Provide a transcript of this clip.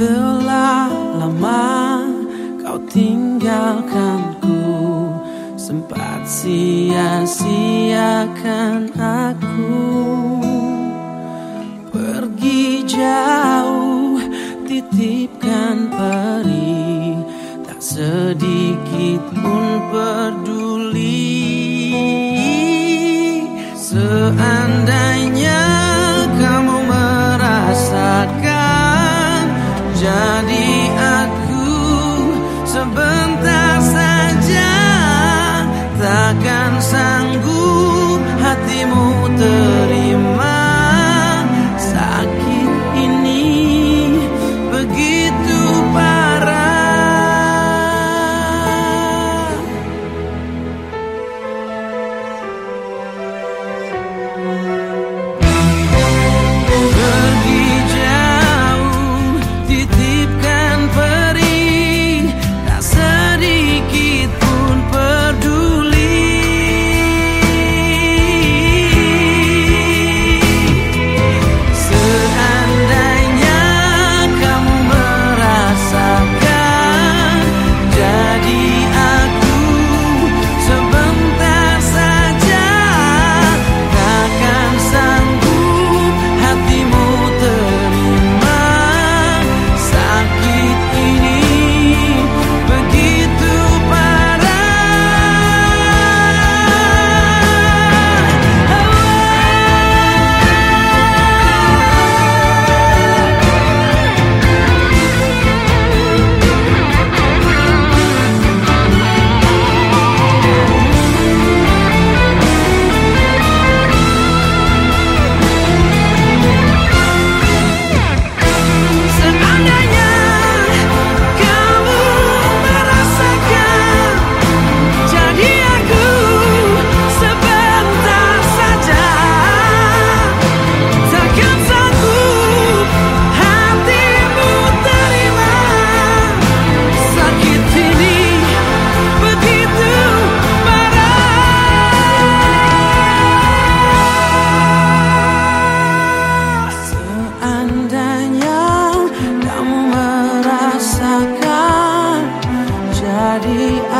Telah lama kau tinggalkan ku, Sempat sia-siakan aku. Pergi jauh titipkan peri. Tak sedikit pun peduli. Seandainya Jadi aku sebentar saja Takkan sanggup sebentar